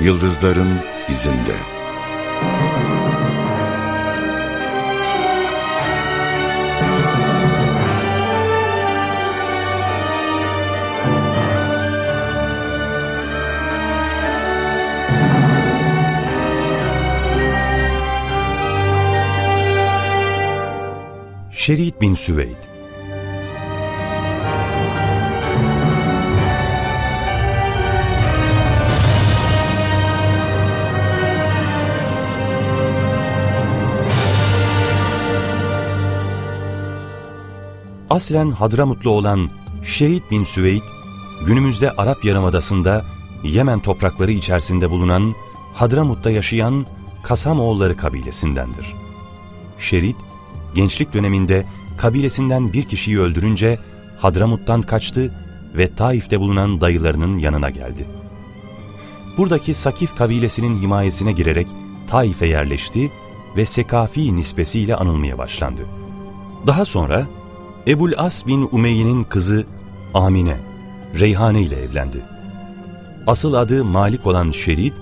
Yıldızların izinde. Şerit bin Süveyd Aslen Hadramutlu olan Şerit bin Süveyd, günümüzde Arap Yarımadası'nda Yemen toprakları içerisinde bulunan Hadramut'ta yaşayan Kasamoğulları kabilesindendir. Şerit, gençlik döneminde kabilesinden bir kişiyi öldürünce Hadramut'tan kaçtı ve Taif'te bulunan dayılarının yanına geldi. Buradaki Sakif kabilesinin himayesine girerek Taif'e yerleşti ve Sekafi nispesiyle anılmaya başlandı. Daha sonra Ebul As bin Umeyye'nin kızı Amine, Reyhane ile evlendi. Asıl adı Malik olan Şerid,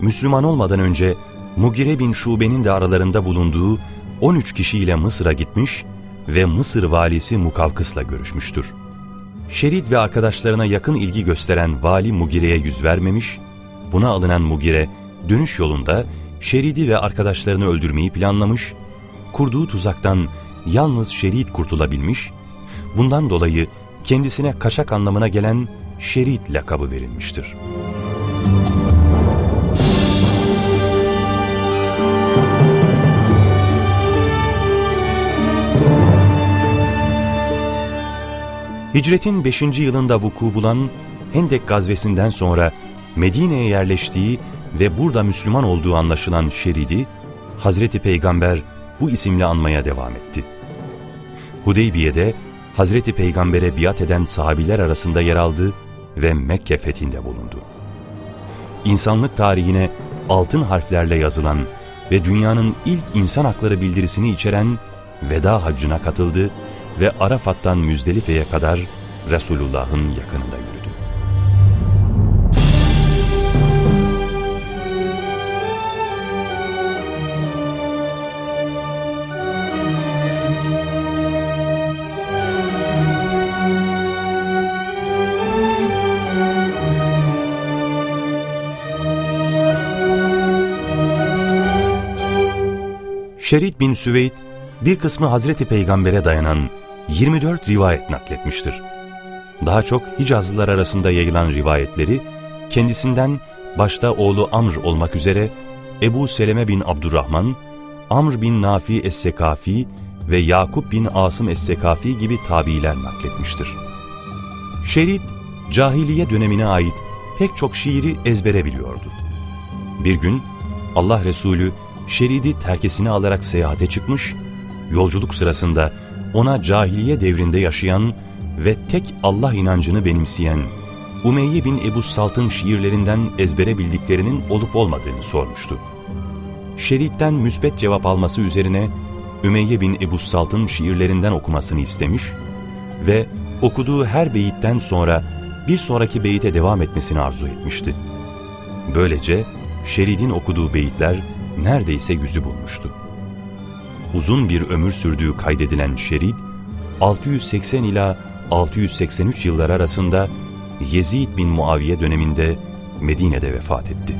Müslüman olmadan önce Mugire bin Şube'nin de aralarında bulunduğu 13 kişiyle Mısır'a gitmiş ve Mısır valisi Mukavkıs'la görüşmüştür. Şerid ve arkadaşlarına yakın ilgi gösteren vali Mugire'ye yüz vermemiş, buna alınan Mugire dönüş yolunda Şerid'i ve arkadaşlarını öldürmeyi planlamış, kurduğu tuzaktan yalnız Şerid kurtulabilmiş, bundan dolayı kendisine kaçak anlamına gelen Şerid lakabı verilmiştir. Hicretin 5. yılında vuku bulan Hendek gazvesinden sonra Medine'ye yerleştiği ve burada Müslüman olduğu anlaşılan Şerid'i, Hazreti Peygamber bu isimle anmaya devam etti. Hudeybiye'de Hazreti Peygamber'e biat eden sahabiler arasında yer aldı ve Mekke fethinde bulundu. İnsanlık tarihine altın harflerle yazılan ve dünyanın ilk insan hakları bildirisini içeren veda haccına katıldı ve Arafat'tan Müzdelife'ye kadar Resulullah'ın yakınında yürüdü. Şerit bin Süveyd, bir kısmı Hazreti Peygamber'e dayanan 24 rivayet nakletmiştir. Daha çok Hicazlılar arasında yayılan rivayetleri, kendisinden başta oğlu Amr olmak üzere Ebu Seleme bin Abdurrahman, Amr bin Nafi Es-Sekafi ve Yakup bin Asım Es-Sekafi gibi tabiiler nakletmiştir. Şerit, cahiliye dönemine ait pek çok şiiri ezbere biliyordu. Bir gün Allah Resulü Şeridi terkesini alarak seyahate çıkmış, yolculuk sırasında ona cahiliye devrinde yaşayan ve tek Allah inancını benimseyen Umeyye bin Ebu Salt'ın şiirlerinden ezbere bildiklerinin olup olmadığını sormuştu. Şeritten müsbet cevap alması üzerine Ümeyye bin Ebu Salt'ın şiirlerinden okumasını istemiş ve okuduğu her beyitten sonra bir sonraki beyite devam etmesini arzu etmişti. Böylece Şerid'in okuduğu beyitler neredeyse yüzü bulmuştu. Uzun bir ömür sürdüğü kaydedilen Şerid, 680 ila 683 yıllar arasında Yezid bin Muaviye döneminde Medine'de vefat etti.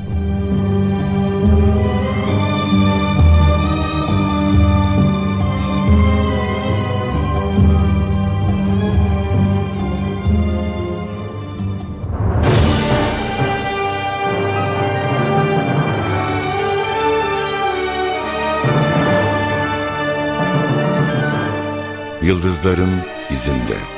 Yıldızların izinde.